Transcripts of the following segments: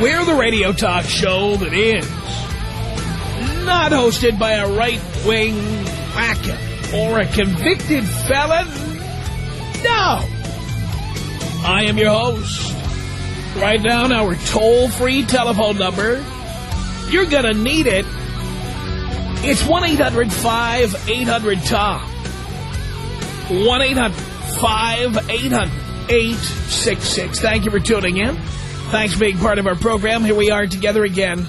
We're the radio talk show that is not hosted by a right-wing whacker or a convicted felon. No. I am your host. Write down our toll-free telephone number. You're going to need it. It's 1-800-5800-TOM. 1-800-5800-866. Thank you for tuning in. Thanks for being part of our program. Here we are together again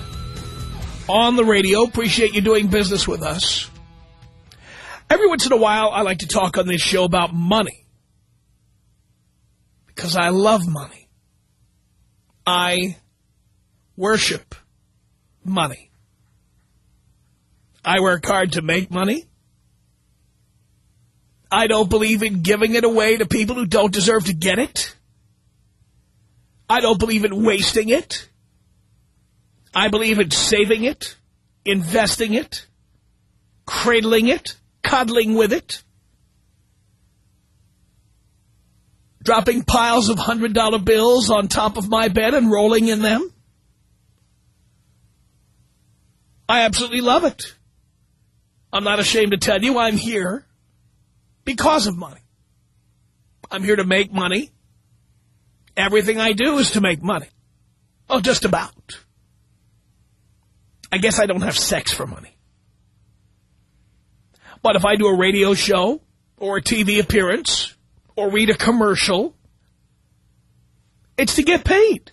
on the radio. Appreciate you doing business with us. Every once in a while, I like to talk on this show about money. Because I love money. I worship money. I work hard to make money. I don't believe in giving it away to people who don't deserve to get it. I don't believe in wasting it. I believe in saving it, investing it, cradling it, cuddling with it, dropping piles of $100 bills on top of my bed and rolling in them. I absolutely love it. I'm not ashamed to tell you I'm here because of money. I'm here to make money. Everything I do is to make money. Oh, just about. I guess I don't have sex for money. But if I do a radio show or a TV appearance or read a commercial, it's to get paid.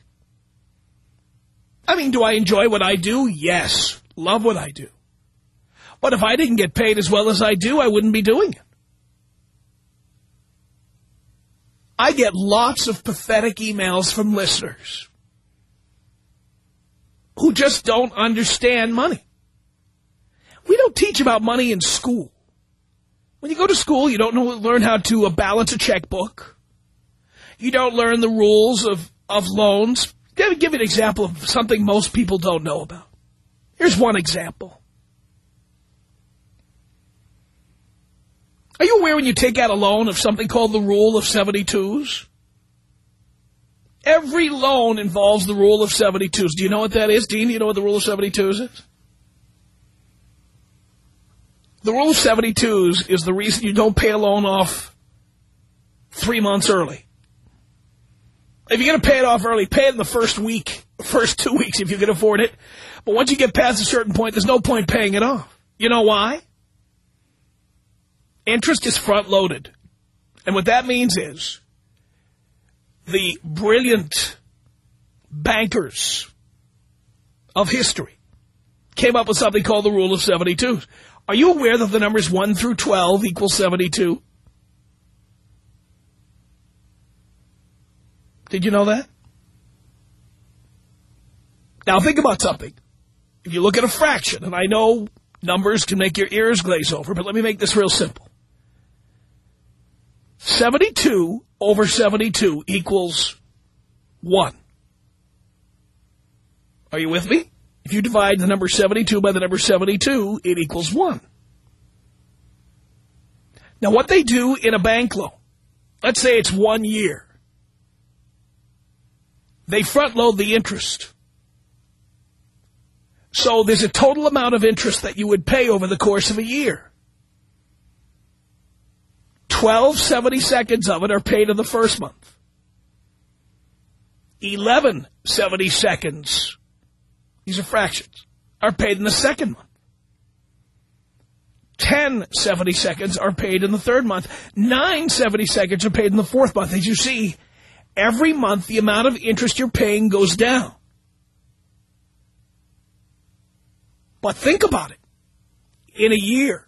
I mean, do I enjoy what I do? Yes. Love what I do. But if I didn't get paid as well as I do, I wouldn't be doing it. I get lots of pathetic emails from listeners who just don't understand money. We don't teach about money in school. When you go to school, you don't know, learn how to uh, balance a checkbook. You don't learn the rules of, of loans. Let me give you an example of something most people don't know about. Here's one example. Are you aware when you take out a loan of something called the rule of 72s? Every loan involves the rule of 72s. Do you know what that is? Dean, do you know what the rule of 72s is? The rule of 72s is the reason you don't pay a loan off three months early. If you're going to pay it off early, pay it in the first week, first two weeks if you can afford it. But once you get past a certain point, there's no point paying it off. You know why? Interest is front-loaded. And what that means is the brilliant bankers of history came up with something called the rule of 72. Are you aware that the numbers 1 through 12 equal 72? Did you know that? Now think about something. If you look at a fraction, and I know numbers can make your ears glaze over, but let me make this real simple. 72 over 72 equals 1. Are you with me? If you divide the number 72 by the number 72, it equals 1. Now, what they do in a bank loan, let's say it's one year. They front load the interest. So there's a total amount of interest that you would pay over the course of a year. 12 70 seconds of it are paid in the first month. 11 70 seconds, these are fractions, are paid in the second month. 10 70 seconds are paid in the third month. 9 70 seconds are paid in the fourth month. As you see, every month the amount of interest you're paying goes down. But think about it. In a year,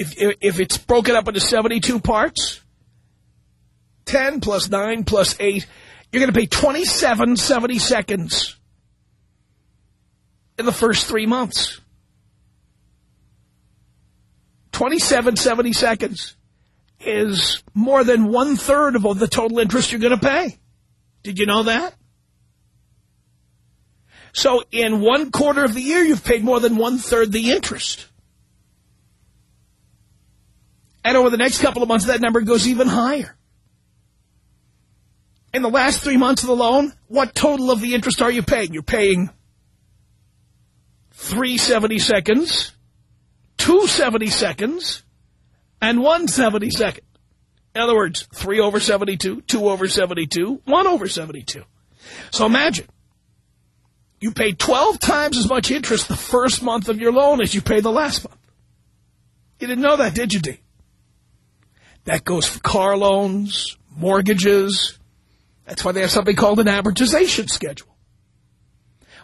if, if it's broken up into 72 parts, 10 plus 9 plus 8, you're going to pay 27 70 seconds in the first three months. 27, 70 seconds is more than one-third of the total interest you're going to pay. Did you know that? So in one quarter of the year, you've paid more than one-third the interest. And over the next couple of months, that number goes even higher. In the last three months of the loan, what total of the interest are you paying? You're paying 370 seconds, 270 seconds, and 170 second. In other words, 3 over 72, 2 over 72, 1 over 72. So imagine, you pay 12 times as much interest the first month of your loan as you pay the last month. You didn't know that, did you, D? That goes for car loans, mortgages. That's why they have something called an amortization schedule.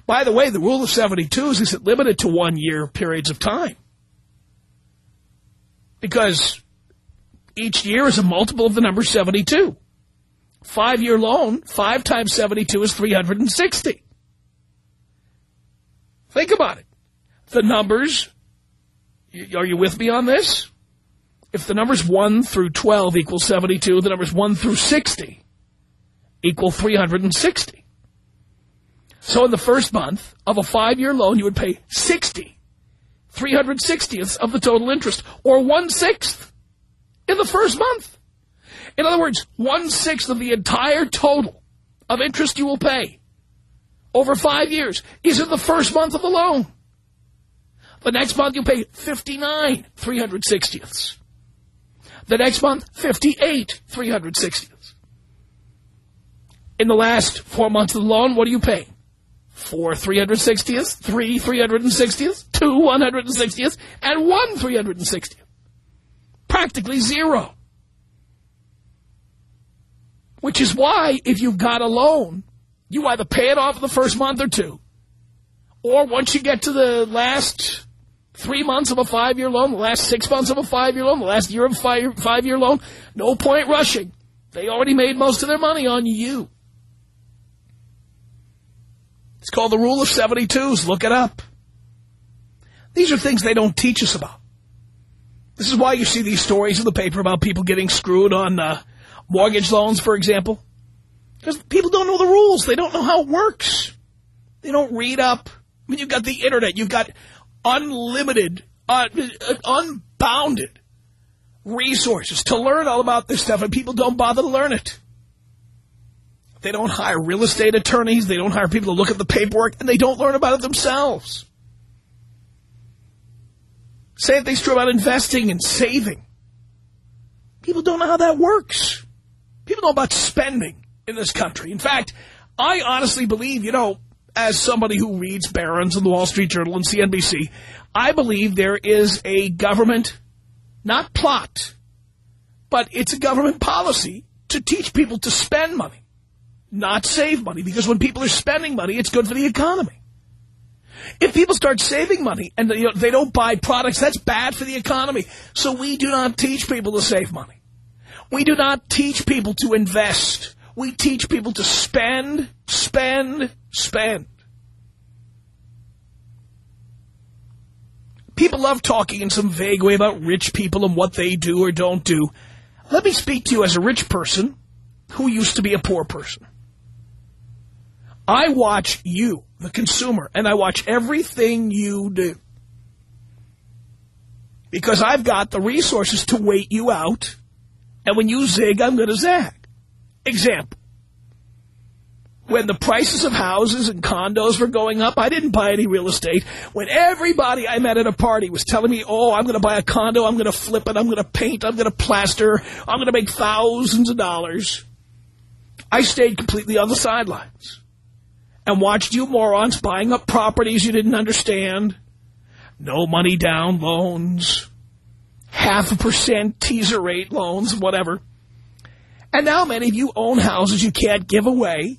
By the way, the rule of 72 is is it limited to one-year periods of time. Because each year is a multiple of the number 72. Five-year loan, 5 times 72 is 360. Think about it. The numbers, are you with me on this? If the numbers 1 through 12 equal 72, the numbers 1 through 60 equal 360. So in the first month of a five-year loan, you would pay 60, 360ths of the total interest, or one-sixth in the first month. In other words, one-sixth of the entire total of interest you will pay over five years is in the first month of the loan. The next month you pay 59 360ths. The next month, 58 360ths. In the last four months of the loan, what do you pay? four 360th, three 360th, two 160th, and one 360th. Practically zero. Which is why, if you've got a loan, you either pay it off the first month or two, or once you get to the last three months of a five-year loan, the last six months of a five-year loan, the last year of a five-year loan, no point rushing. They already made most of their money on you. It's called the rule of 72s. Look it up. These are things they don't teach us about. This is why you see these stories in the paper about people getting screwed on uh, mortgage loans, for example. Because people don't know the rules. They don't know how it works. They don't read up. I mean, you've got the Internet. You've got unlimited, uh, unbounded resources to learn all about this stuff, and people don't bother to learn it. They don't hire real estate attorneys. They don't hire people to look at the paperwork, and they don't learn about it themselves. Same thing's true about investing and saving. People don't know how that works. People don't know about spending in this country. In fact, I honestly believe, you know, as somebody who reads Barron's and the Wall Street Journal and CNBC, I believe there is a government, not plot, but it's a government policy to teach people to spend money not save money. Because when people are spending money, it's good for the economy. If people start saving money and you know, they don't buy products, that's bad for the economy. So we do not teach people to save money. We do not teach people to invest. We teach people to spend, spend, spend. People love talking in some vague way about rich people and what they do or don't do. Let me speak to you as a rich person who used to be a poor person. I watch you, the consumer, and I watch everything you do. Because I've got the resources to wait you out, and when you zig, I'm going to zag. Example. When the prices of houses and condos were going up, I didn't buy any real estate. When everybody I met at a party was telling me, oh, I'm going to buy a condo, I'm going to flip it, I'm going to paint, I'm going to plaster, I'm going to make thousands of dollars, I stayed completely on the sidelines and watched you morons buying up properties you didn't understand. No money down loans, half a percent teaser rate loans, whatever. And now many of you own houses you can't give away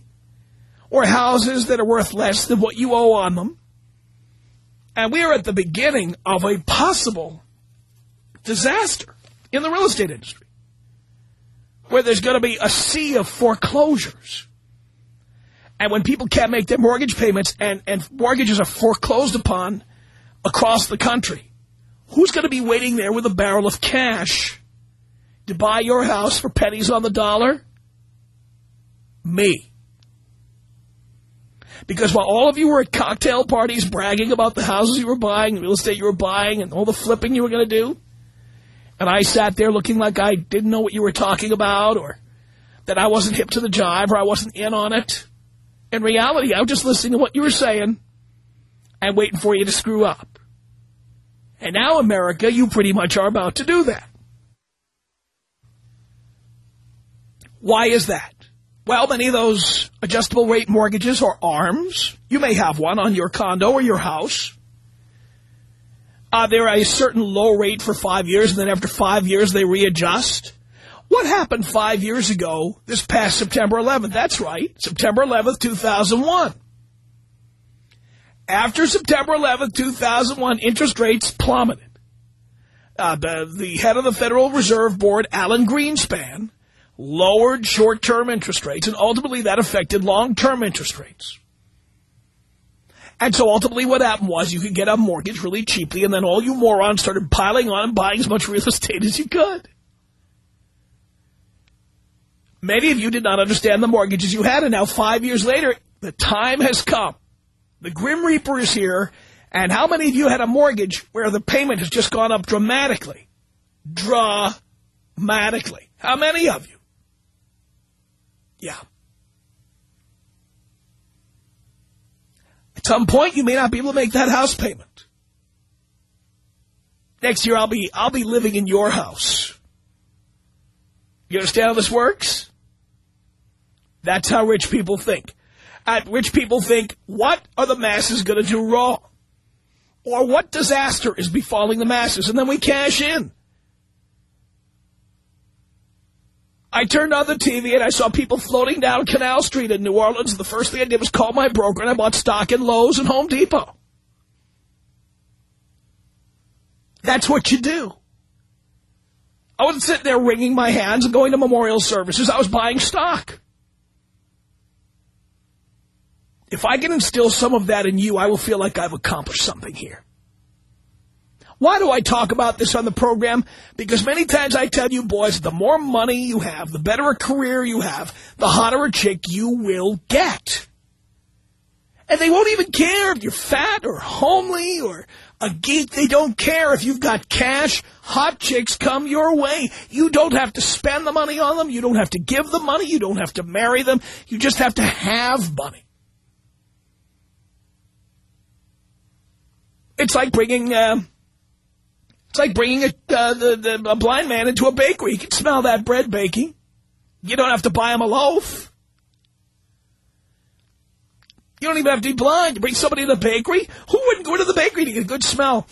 or houses that are worth less than what you owe on them. And we are at the beginning of a possible disaster in the real estate industry where there's going to be a sea of foreclosures And when people can't make their mortgage payments and, and mortgages are foreclosed upon across the country, who's going to be waiting there with a barrel of cash to buy your house for pennies on the dollar? Me. Because while all of you were at cocktail parties bragging about the houses you were buying, real estate you were buying, and all the flipping you were going to do, and I sat there looking like I didn't know what you were talking about, or that I wasn't hip to the jive, or I wasn't in on it, in reality, I was just listening to what you were saying and waiting for you to screw up. And now, America, you pretty much are about to do that. Why is that? Well, many of those adjustable rate mortgages are ARMs. You may have one on your condo or your house. Uh, they're a certain low rate for five years, and then after five years they readjust. What happened five years ago, this past September 11th? That's right, September 11th, 2001. After September 11th, 2001, interest rates plummeted. Uh, the, the head of the Federal Reserve Board, Alan Greenspan, lowered short-term interest rates, and ultimately that affected long-term interest rates. And so ultimately what happened was you could get a mortgage really cheaply, and then all you morons started piling on and buying as much real estate as you could. Many of you did not understand the mortgages you had, and now five years later, the time has come. The Grim Reaper is here, and how many of you had a mortgage where the payment has just gone up dramatically? Dramatically. How many of you? Yeah. At some point, you may not be able to make that house payment. Next year, I'll be I'll be living in your house. You understand how this works? That's how rich people think. At rich people think, what are the masses going to do wrong? Or what disaster is befalling the masses? And then we cash in. I turned on the TV and I saw people floating down Canal Street in New Orleans. The first thing I did was call my broker and I bought stock in Lowe's and Home Depot. That's what you do. I wasn't sitting there wringing my hands and going to memorial services. I was buying stock. If I can instill some of that in you, I will feel like I've accomplished something here. Why do I talk about this on the program? Because many times I tell you boys, the more money you have, the better a career you have, the hotter a chick you will get. And they won't even care if you're fat or homely or a geek. They don't care if you've got cash. Hot chicks come your way. You don't have to spend the money on them. You don't have to give them money. You don't have to marry them. You just have to have money. It's like bringing, uh, it's like bringing a, uh, the, the, a blind man into a bakery. You can smell that bread baking. You don't have to buy him a loaf. You don't even have to be blind. You bring somebody to the bakery. Who wouldn't go to the bakery to get a good smell?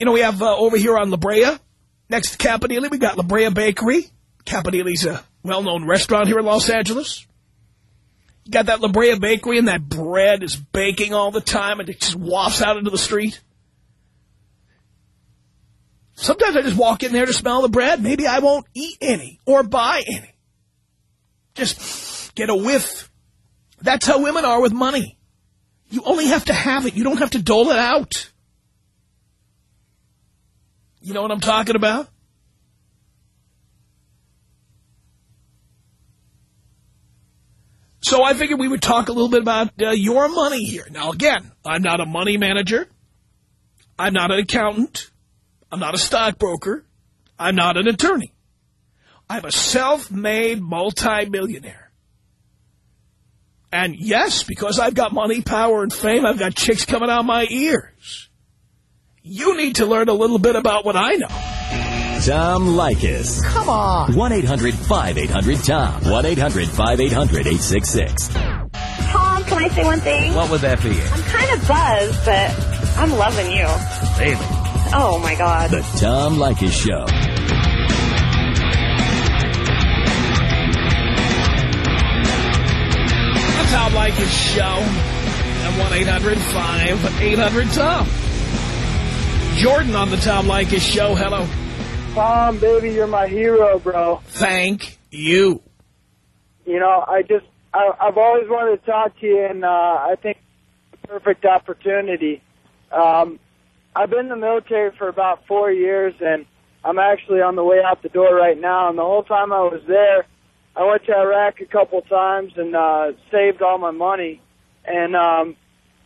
You know, we have uh, over here on La Brea, next to Campanile, we got La Brea Bakery. Campanile's a well-known restaurant here in Los Angeles. You got that La Brea Bakery and that bread is baking all the time and it just wafts out into the street. Sometimes I just walk in there to smell the bread. Maybe I won't eat any or buy any. Just get a whiff. That's how women are with money. You only have to have it. You don't have to dole it out. You know what I'm talking about? So I figured we would talk a little bit about uh, your money here. Now, again, I'm not a money manager. I'm not an accountant. I'm not a stockbroker. I'm not an attorney. I'm a self-made multimillionaire. And yes, because I've got money, power, and fame, I've got chicks coming out my ears. You need to learn a little bit about what I know. Tom Leykis. Come on. 1-800-5800-TOM. 1-800-5800-866. Tom, can I say one thing? What would that be? I'm kind of buzzed, but I'm loving you. Baby. Oh, my God. The Tom Leykis Show. The Tom Leykis Show at 1-800-5800-TOM. Jordan on the Tom Leykis Show. Hello. Tom, baby, you're my hero, bro. Thank you. You know, I just I, I've always wanted to talk to you, and uh, I think perfect opportunity. Um, I've been in the military for about four years, and I'm actually on the way out the door right now. And the whole time I was there, I went to Iraq a couple times and uh, saved all my money. And um,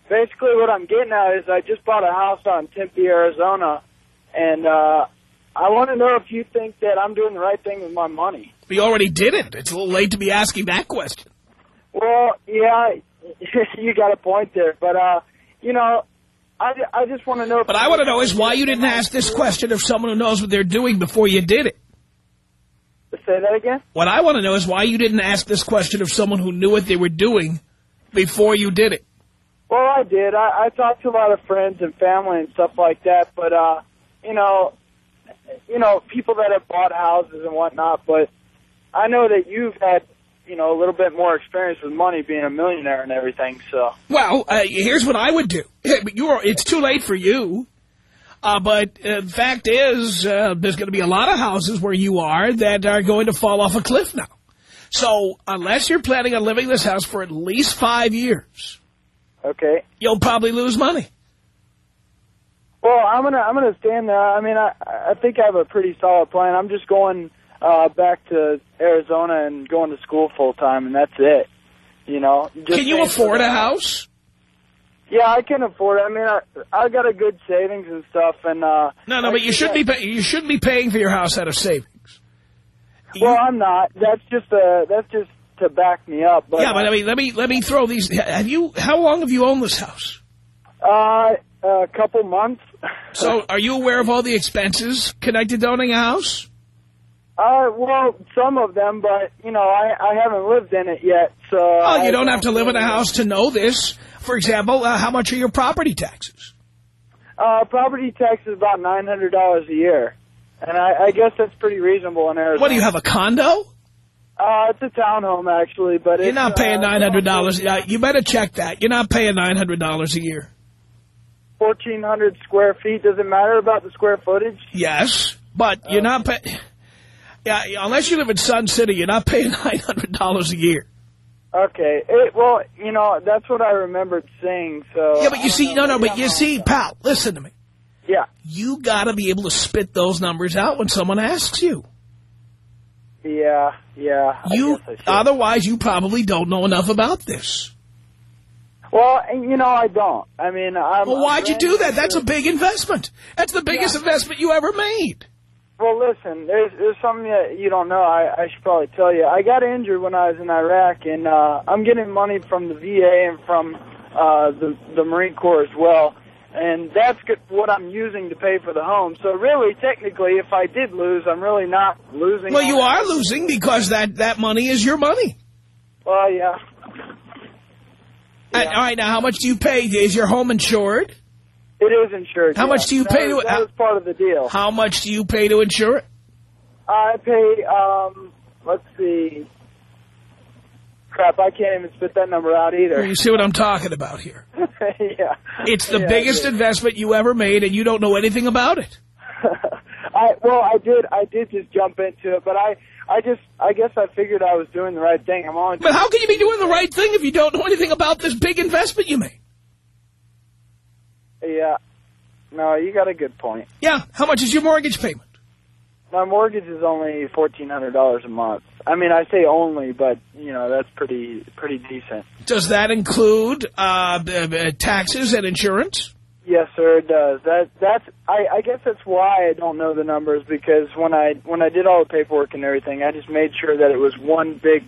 basically, what I'm getting at is I just bought a house on Tempe, Arizona, and uh, I want to know if you think that I'm doing the right thing with my money. We already did it. It's a little late to be asking that question. Well, yeah, you got a point there, but uh, you know, I, I just want to know. But I want to know is why you didn't ask this question of someone who knows what they're doing before you did it. Say that again? What I want to know is why you didn't ask this question of someone who knew what they were doing before you did it. Well, I did. I, I talked to a lot of friends and family and stuff like that, but, uh, you know, you know, people that have bought houses and whatnot, but I know that you've had, you know, a little bit more experience with money being a millionaire and everything, so. Well, uh, here's what I would do. You're, it's too late for you. Uh, but uh, the fact is, uh, there's going to be a lot of houses where you are that are going to fall off a cliff now. So unless you're planning on living this house for at least five years, okay, you'll probably lose money. Well, I'm gonna I'm gonna stand there. I mean, I I think I have a pretty solid plan. I'm just going uh, back to Arizona and going to school full time, and that's it. You know. Just Can you afford a house? Yeah, I can afford it. I mean, I I got a good savings and stuff, and uh. No, no, but you shouldn't be you shouldn't be paying for your house out of savings. Well, I'm not. That's just uh that's just to back me up. But yeah, but I mean, let me let me throw these. Have you? How long have you owned this house? Uh, a couple months. so, are you aware of all the expenses connected to owning a house? Uh, well, some of them, but, you know, I, I haven't lived in it yet, so... Oh, you don't have to live in a house to know this. For example, uh, how much are your property taxes? Uh, property tax is about $900 a year, and I, I guess that's pretty reasonable in Arizona. What, do you have a condo? Uh, it's a townhome, actually, but You're not paying uh, $900. Uh, you better check that. You're not paying $900 a year. 1,400 square feet. Does it matter about the square footage? Yes, but you're not paying... Yeah, unless you live in Sun City, you're not paying $900 a year. Okay. It, well, you know, that's what I remembered saying, so... Yeah, but you see, no, no, but you see, pal, listen to me. Yeah. You got to be able to spit those numbers out when someone asks you. Yeah, yeah. I You, I otherwise, you probably don't know enough about this. Well, you know, I don't. I mean, I'm... Well, why'd you do that? That's a big investment. That's the biggest Yeah. investment you ever made. Well, listen, there's there's something that you don't know. I, I should probably tell you. I got injured when I was in Iraq, and uh, I'm getting money from the VA and from uh, the the Marine Corps as well, and that's good, what I'm using to pay for the home. So really, technically, if I did lose, I'm really not losing. Well, you that. are losing because that, that money is your money. Well, yeah. And, all right, now, how much do you pay? Is your home insured? It is insured. How yeah. much do you That pay was- to- That was part of the deal. How much do you pay to insure it? I pay. Um, let's see. Crap, I can't even spit that number out either. You see what I'm talking about here. yeah. It's the Yeah, biggest investment you ever made, and you don't know anything about it. I well, I did. I did just jump into it, but I, I just, I guess I figured I was doing the right thing. I'm only. But how can you be doing the right thing if you don't know anything about this big investment you made? Yeah. No, you got a good point. Yeah, how much is your mortgage payment? My mortgage is only fourteen hundred dollars a month. I mean, I say only, but you know that's pretty, pretty decent. Does that include uh, taxes and insurance? Yes, sir, it does. That that's. I, I guess that's why I don't know the numbers because when I when I did all the paperwork and everything, I just made sure that it was one big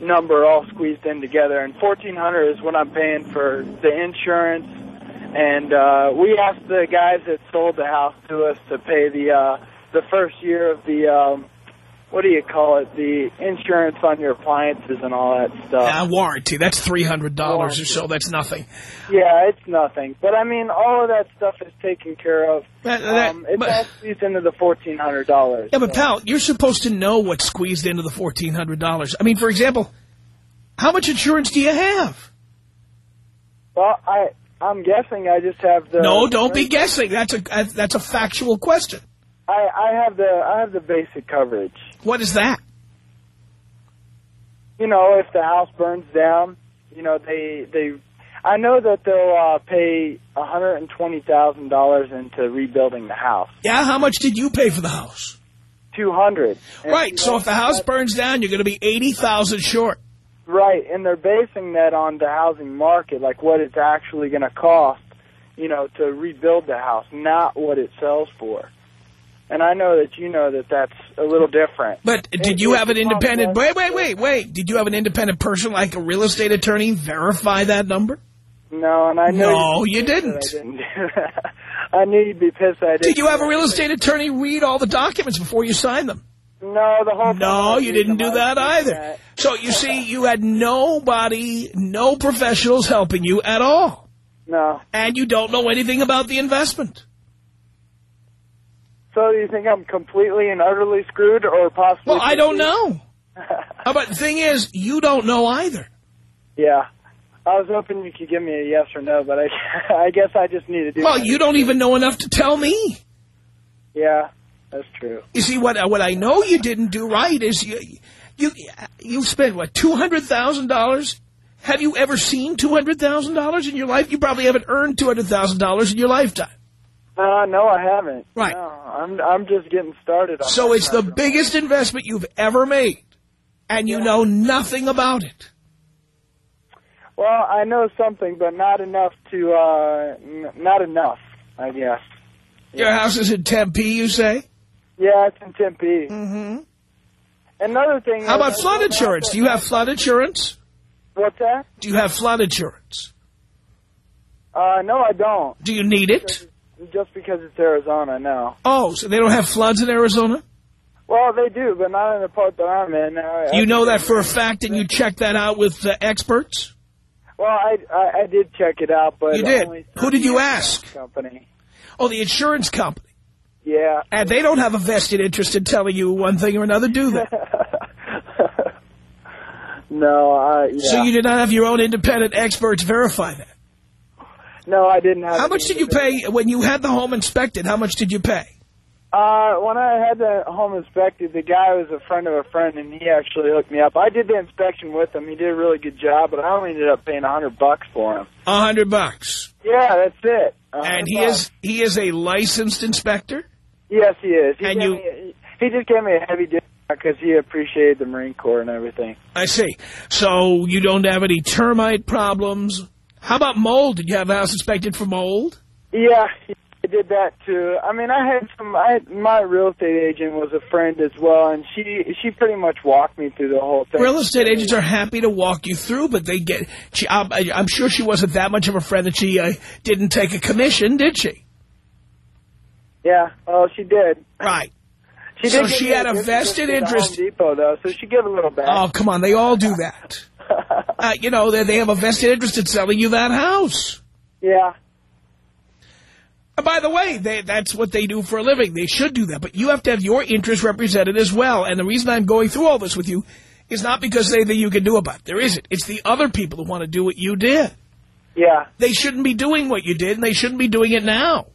number all squeezed in together. And fourteen hundred is what I'm paying for the insurance. And uh, we asked the guys that sold the house to us to pay the uh, the first year of the um, what do you call it? The insurance on your appliances and all that stuff. Uh, warranty, that's $300 or so. That's nothing. Yeah, it's nothing. But I mean, all of that stuff is taken care of. That- that- um, it all squeezed into the fourteen hundred dollars. Yeah, but pal, you're supposed to know what's squeezed into the $1,400. I mean, for example, how much insurance do you have? Well, I I'm guessing I just have the. No, don't be guessing. That's a that's a factual question. I I have the I have the basic coverage. What is that? you know, if the house burns down, you know, they they. I know that they'll uh, pay one hundred and twenty thousand dollars into rebuilding the house. Yeah, how much did you pay for the house? Two hundred. Right, so if the house burns down, you're going to be 80000 short. Right, and they're basing that on the housing market, like what it's actually going to cost, you know, to rebuild the house, not what it sells for. And I know that you know that that's a little different. But did you have an independent... Wait, wait, wait, wait. Did you have an independent person like a real estate attorney verify that number? No, and I know... No, you didn't. I didn't. I knew you'd be pissed I didn't. Did you have a real estate attorney read all the documents before you signed them? No, the whole... No, you didn't do that either. So, you see, you had nobody, no professionals helping you at all. No. And you don't know anything about the investment. So do you think I'm completely and utterly screwed or possibly... Well, I don't know. but the thing is, you don't know either. Yeah. I was hoping you could give me a yes or no, but I, I guess I just need to do Well, you don't even know enough to tell me. Yeah, that's true. You see, what what I know you didn't do right is you you you spent what two hundred thousand dollars. Have you ever seen two hundred thousand dollars in your life? You probably haven't earned two hundred thousand dollars in your lifetime. Uh, no, I haven't. Right. No, I'm I'm just getting started. On So it's the biggest investment you've ever made, and you know nothing about it. Well, I know something, but not enough to. uh n Not enough, I guess. Your house is in Tempe, you say? Yeah, it's in Tempe. Mm-hmm. Another thing. How about flood insurance? Do you have flood insurance? What's that? Do you have flood insurance? Uh, no, I don't. Do you need it? Just because it's Arizona, no. Oh, so they don't have floods in Arizona? Well, they do, but not in the part that I'm in. Uh, You know that for a fact, and you checked that out with uh, experts? Well, I, I I did check it out, but You did? Who did you ask? Company. Oh, the insurance company. Yeah. And they don't have a vested interest in telling you one thing or another, do they? no, I yeah. So you did not have your own independent experts verify that. no, I didn't have. How much did you pay when you had the home inspected? How much did you pay? Uh, when I had the home inspected, the guy was a friend of a friend, and he actually hooked me up. I did the inspection with him. He did a really good job, but I only ended up paying a hundred bucks for him. A hundred bucks. Yeah, that's it. And he bucks. is he is a licensed inspector? Yes, he is. He And you- me, he just gave me a heavy discount because he appreciated the Marine Corps and everything. I see. So you don't have any termite problems. How about mold? Did you have the house inspected for mold? Yeah, I did that too. I mean, I had some. I had, my real estate agent was a friend as well, and she she pretty much walked me through the whole thing. Real estate agents are happy to walk you through, but they get. She, I'm, I'm sure she wasn't that much of a friend that she uh, didn't take a commission, did she? Yeah, well, she did. Right. She So did give she had a vested interest- Home Depot though, so she gave a little back. Oh, come on. They all do that. Uh, you know, they, they have a vested interest in selling you that house. yeah, And by the way, they, that's what they do for a living. They should do that. But you have to have your interest represented as well. And the reason I'm going through all this with you is not because they think you can do about it. There isn't. It's the other people who want to do what you did. yeah. They shouldn't be doing what you did, and they shouldn't be doing it now.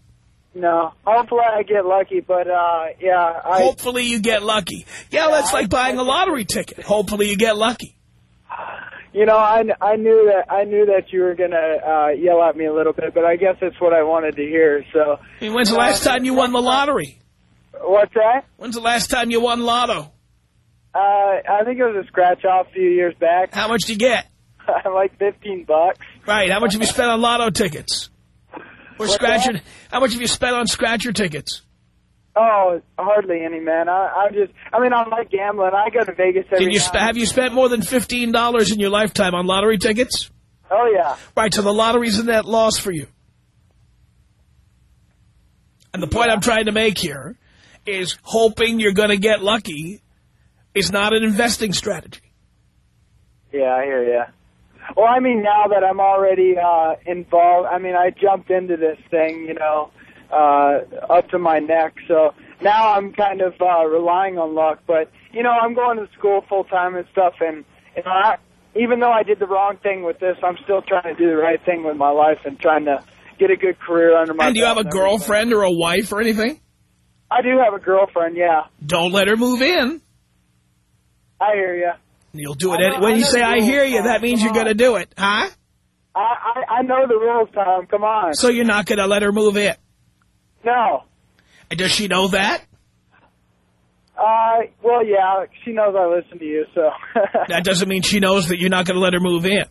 No, hopefully I get lucky, but uh, yeah, I. Hopefully you get lucky. Yeah, that's like buying a lottery ticket. Hopefully you get lucky. You know, I, I knew that I knew that you were gonna uh, yell at me a little bit, but I guess that's what I wanted to hear. So, I mean, when's the last time you won the lottery? what's that? When's the last time you won lotto? Uh, I think it was a scratch off a few years back, How much did you get? like fifteen bucks. Right, how much have you spent on lotto tickets? Or scratcher? How much have you spent on scratcher tickets? Oh, hardly any, man. I, I just, I mean, I like gambling. I go to Vegas every. Did you have you spent more than fifteen dollars in your lifetime on lottery tickets? Oh yeah. Right, so the lottery's a net loss for you. And the point I'm trying to make here is hoping you're going to get lucky is not an investing strategy. Yeah, I hear ya. Well, I mean, now that I'm already uh, involved, I mean, I jumped into this thing, you know, uh, up to my neck. So now I'm kind of uh, relying on luck. But you know, I'm going to school full time and stuff, and you know, I, even though I did the wrong thing with this, I'm still trying to do the right thing with my life and trying to get a good career under my. And do you have a everything. girlfriend or a wife or anything? I do have a girlfriend. Yeah, Don't let her move in. I hear ya. You'll do it any- when you say I hear you. That means you're going to do it, huh? I, I, I know the rules, Tom. Come on. So you're not going to let her move in. No. And does she know that? Uh, well, yeah, she knows I listen to you, so. That doesn't mean she knows that you're not going to let her move in.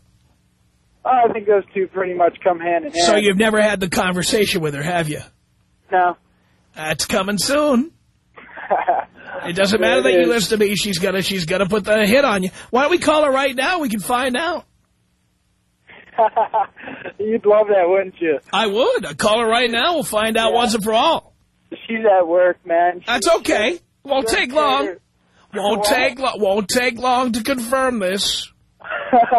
I think those two pretty much come hand in hand. So you've never had the conversation with her, have you? No. That's coming soon. It doesn't matter that you listen to me. She's gonna she's gonna put the hit on you. Why don't we call her right now? We can find out. You'd love that, wouldn't you? I would. I'd call her right now. We'll find out Yeah. once and for all. She's at work, man. She- That's okay. Won't take long. Won't take lo- won't take long to confirm this.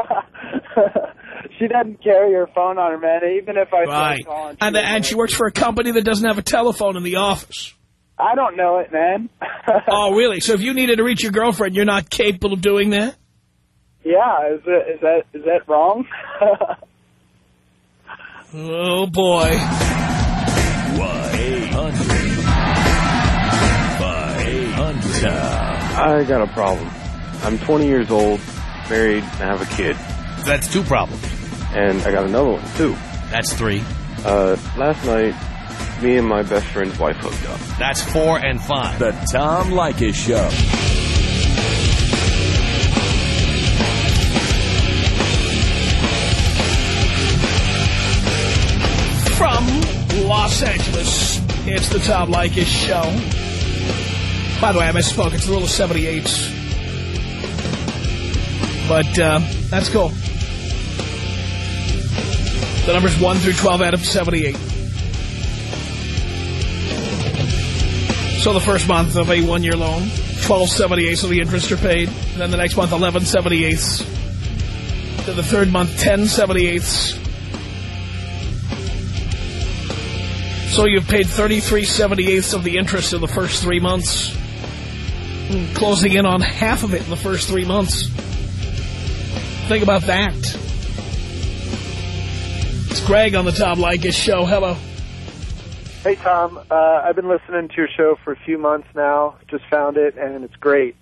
she doesn't carry her phone on her, man. Even if I Right. And and she works for a company that doesn't have a telephone in the office. I don't know it, man. Oh, really? So if you needed to reach your girlfriend, you're not capable of doing that? yeah, is it, is that is that wrong? Oh boy. 1-800-5800-TOM. I got a problem. I'm 20 years old, married, and I have a kid. That's two problems. And I got another one, too. That's three. Uh, last night, me and my best friend's wife hooked up. That's four and five. The Tom Leykis Show. From Los Angeles, it's the Tom Leykis Show. By the way, I misspoke. It's the rule of 78. But uh, that's cool. The number's 1 through 12 out of 78. So the first month of a one-year loan, 12.78 of the interest are paid. And then the next month, 11.78. Then the third month, 10.78. So you've paid 33.78 of the interest in the first three months. Closing in on half of it in the first three months. Think about that. It's Greg on the Tom Leykis show. Hello. Hey Tom, uh, I've been listening to your show for a few months now. Just found it, and it's great.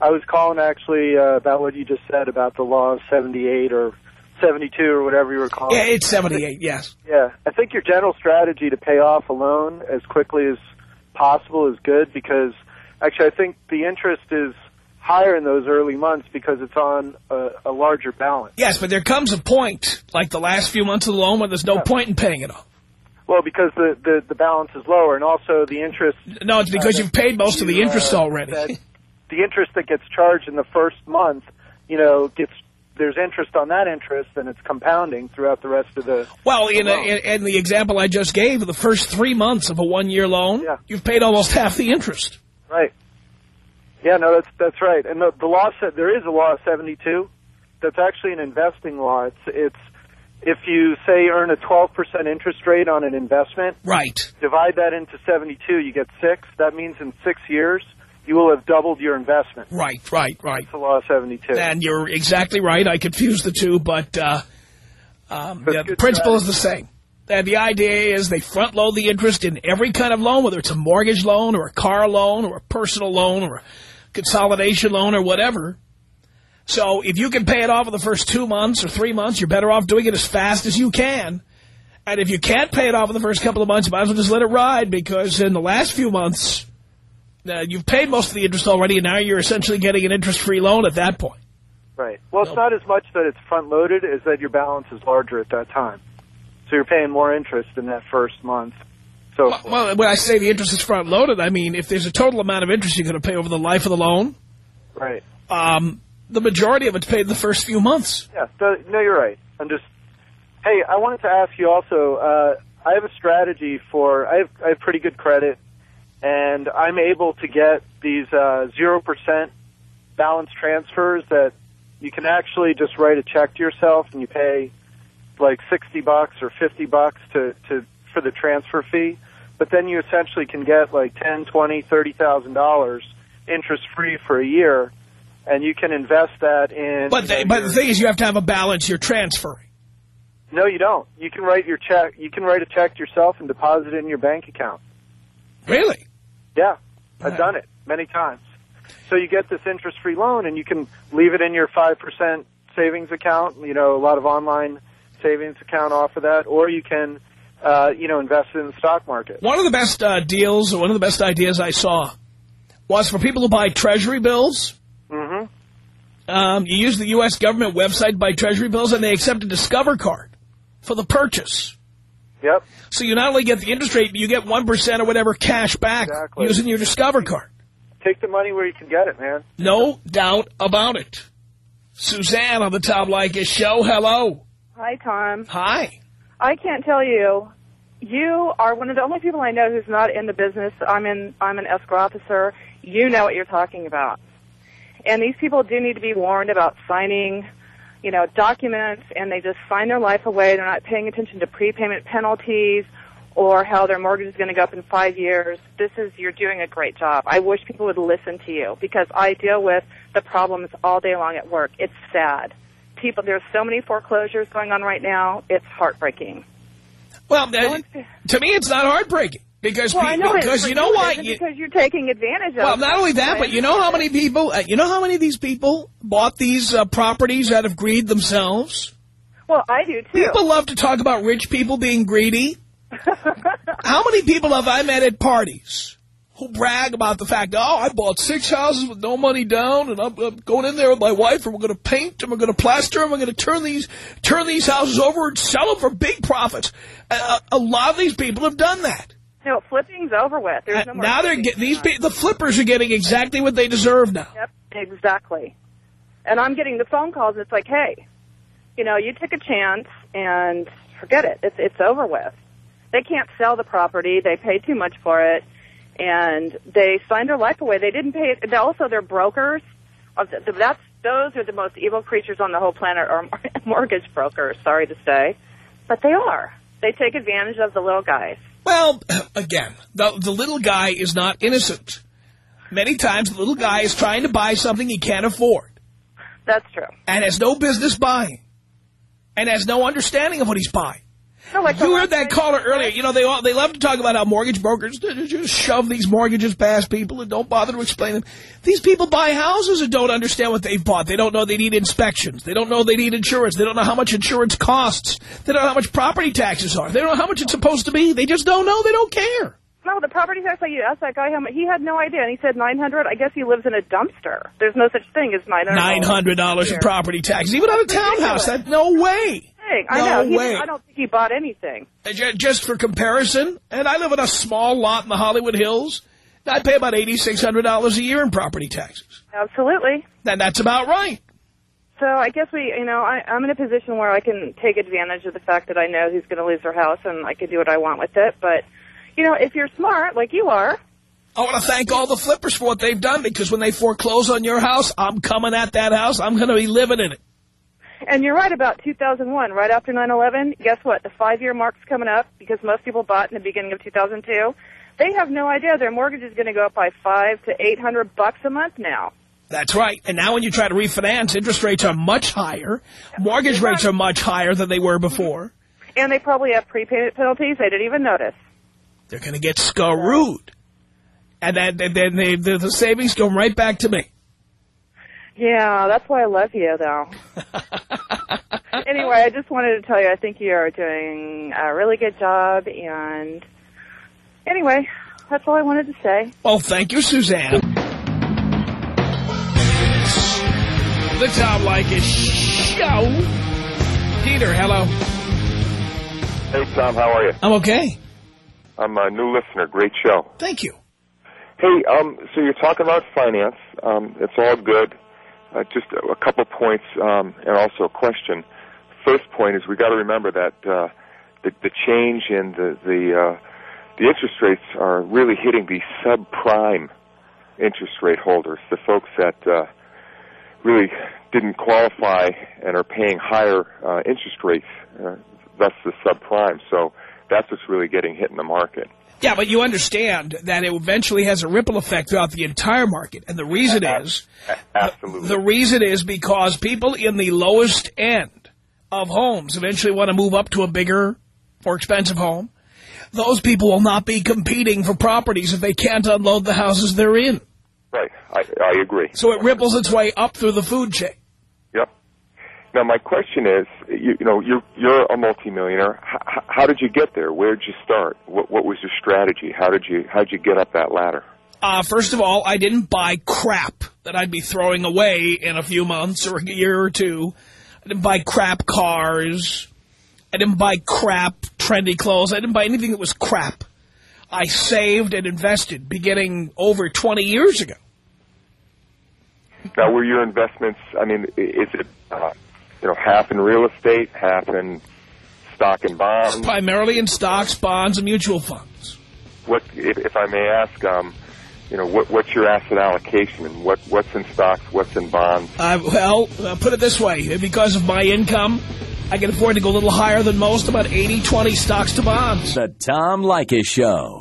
I was calling actually uh, about what you just said about the law of 78 or 72 or whatever you were calling. Yeah, it. it's 78, yes. Yeah, I think your general strategy to pay off a loan as quickly as possible is good because actually I think the interest is higher in those early months because it's on a, a larger balance. Yes, but there comes a point, like the last few months of the loan, where there's no point in paying it off. Well, because the, the, the balance is lower and also the interest No, it's because you've paid most of the interest uh, already. the interest that gets charged in the first month, you know, gets there's interest on that interest, and it's compounding throughout the rest of the. Well, in, the a, in, in the example I just gave, the first three months of a one-year loan, Yeah. you've paid almost half the interest. right. Yeah, no, that's that's right. And the, the law said there is a law of 72. That's actually an investing law. It's it's if you say earn a 12% interest rate on an investment, Right. divide that into 72, you get six. That means in six years you will have doubled your investment. Right, right, right. It's the law of 72. And you're exactly right. I confused the two, but uh, um, yeah, the principle is the same. And the idea is they front load the interest in every kind of loan, whether it's a mortgage loan or a car loan or a personal loan or a consolidation loan or whatever. So if you can pay it off in the first two months or three months, you're better off doing it as fast as you can. And if you can't pay it off in the first couple of months, you might as well just let it ride because in the last few months, uh, you've paid most of the interest already, and now you're essentially getting an interest-free loan at that point. Right. Well, it's not as much that it's front loaded as that your balance is larger at that time. So you're paying more interest in that first month. So Well, well, when I say the interest is front loaded, I mean if there's a total amount of interest you're going to pay over the life of the loan, right. um, the majority of it's paid the first few months. Yeah. No, you're right. I'm just. Hey, I wanted to ask you also. Uh, I have a strategy for. I have I have pretty good credit, and I'm able to get these uh, zero percent balance transfers that you can actually just write a check to yourself and you pay like sixty bucks or fifty bucks to to for the transfer fee, but then you essentially can get like ten, twenty, thirty thousand dollars interest free for a year, and you can invest that in. But they, but the thing is, you have to have a balance you're transferring. no, you don't. You can write your check. You can write a check yourself and deposit it in your bank account. Really? Yeah, I've Right. done it many times. So you get this interest-free loan, and you can leave it in your five percent savings account. You know, a lot of online savings account offer that, or you can, uh, you know, invest in the stock market. One of the best uh, deals, or one of the best ideas I saw, was for people to buy Treasury bills. Hmm Um, you use the U.S. government website to buy Treasury bills, and they accept a Discover card for the purchase. Yep. So you not only get the interest rate, but you get 1% or whatever cash back Exactly. using your Discover card. Take the money where you can get it, man. No doubt about it. Suzanne on the Tom Leykis show. Hello. Hi, Tom. Hi. I can't tell you. You are one of the only people I know who's not in the business. I'm in. I'm an escrow officer. You know what you're talking about. And these people do need to be warned about signing, you know, documents, and they just sign their life away. They're not paying attention to prepayment penalties or how their mortgage is going to go up in five years. This is you're doing a great job. I wish people would listen to you because I deal with the problems all day long at work. It's sad. People, there's so many foreclosures going on right now. It's heartbreaking. Well, uh, to me, it's not heartbreaking because Well, I know it is because you know why. You- because you're taking advantage of. well, not only that, but you know how many people, uh, you know how many of these people bought these uh, properties out of greed themselves. Well, I do too. People love to talk about rich people being greedy. How many people have I met at parties who brag about the fact, oh, I bought six houses with no money down, and I'm, I'm going in there with my wife, and we're going to paint, and we're going to plaster, and we're going to turn these turn these houses over and sell them for big profits. A, a lot of these people have done that. No, flipping's over with. There's uh, no more. now they're get, these pe- the flippers are getting exactly what they deserve now. Yep, exactly. And I'm getting the phone calls. And it's like, hey, you know, you took a chance and forget it. It's it's over with. They can't sell the property. They paid too much for it, and they signed their life away. They didn't pay it. Also, they're brokers. Of the, that's those are the most evil creatures on the whole planet, are mortgage brokers. Sorry to say, but they are. They take advantage of the little guys. Well, again, the, the little guy is not innocent. Many times the little guy is trying to buy something he can't afford That's true. and has no business buying and has no understanding of what he's buying. You heard that caller earlier. You know, they all, they love to talk about how mortgage brokers just shove these mortgages past people and don't bother to explain them. These people buy houses and don't understand what they've bought. They don't know they need inspections. They don't know they need insurance. They don't know how much insurance costs. They don't know how much property taxes are. They don't know how much it's supposed to be. They just don't know. They don't care. No, the property tax. You asked that guy how much. He had no idea, and he said nine hundred. I guess he lives in a dumpster. There's no such thing as nine hundred. Nine hundred dollars in property taxes, even on a townhouse. That no way. I No know. He, way. I don't think he bought anything. And Just for comparison, and I live in a small lot in the Hollywood Hills. I pay about eighty six hundred dollars a year in property taxes. Absolutely. And that's about right. So I guess we, you know, I, I'm in a position where I can take advantage of the fact that I know he's going to lose their house, and I can do what I want with it. But, you know, if you're smart, like you are, I want to thank all the flippers for what they've done because when they foreclose on your house, I'm coming at that house. I'm going to be living in it. And you're right about 2001, right after 9/11. Guess what? The five-year mark's coming up because most people bought in the beginning of 2002. They have no idea their mortgage is going to go up by five to eight hundred bucks a month now. That's right. And now when you try to refinance, interest rates are much higher. Mortgage rates are much higher than they were before. And they probably have prepayment penalties they didn't even notice. They're going to get screwed. And then, then then they, the, the savings go right back to me. Yeah, that's why I love you, though. anyway, I just wanted to tell you I think you are doing a really good job. And anyway, that's all I wanted to say. Well, thank you, Suzanne. The Tom Leykis Show. Peter, hello. Hey, Tom, how are you? I'm okay. I'm a new listener. Great show. Thank you. Hey, um, so you're talking about finance. Um, it's all good. Uh, just a, couple points um, and also a question. First point is we got to remember that uh, the, the change in the the, uh, the interest rates are really hitting the subprime interest rate holders, the folks that uh, really didn't qualify and are paying higher uh, interest rates. Uh, thus, the subprime. So that's what's really getting hit in the market. Yeah, but you understand that it eventually has a ripple effect throughout the entire market. And the reason is, Absolutely. the reason is because people in the lowest end of homes eventually want to move up to a bigger, more expensive home. Those people will not be competing for properties if they can't unload the houses they're in. Right. I, I agree. So it ripples its way up through the food chain. Now my question is, you, you know, you're you're a multimillionaire. H- how did you get there? Where did you start? What what was your strategy? How did you how did you get up that ladder? Uh, first of all, I didn't buy crap that I'd be throwing away in a few months or a year or two. I didn't buy crap cars. I didn't buy crap trendy clothes. I didn't buy anything that was crap. I saved and invested beginning over 20 years ago. Now, were your investments? I mean, is it uh, you know half in real estate, half in stock and bonds? Primarily in stocks, bonds, and mutual funds. What, if, if I may ask, um, you know, what, what's your asset allocation, and what what's in stocks, what's in bonds? Uh, well, uh, put it this way. Because of my income, I can afford to go a little higher than most, about 80-20 stocks to bonds. The Tom Leykis Show.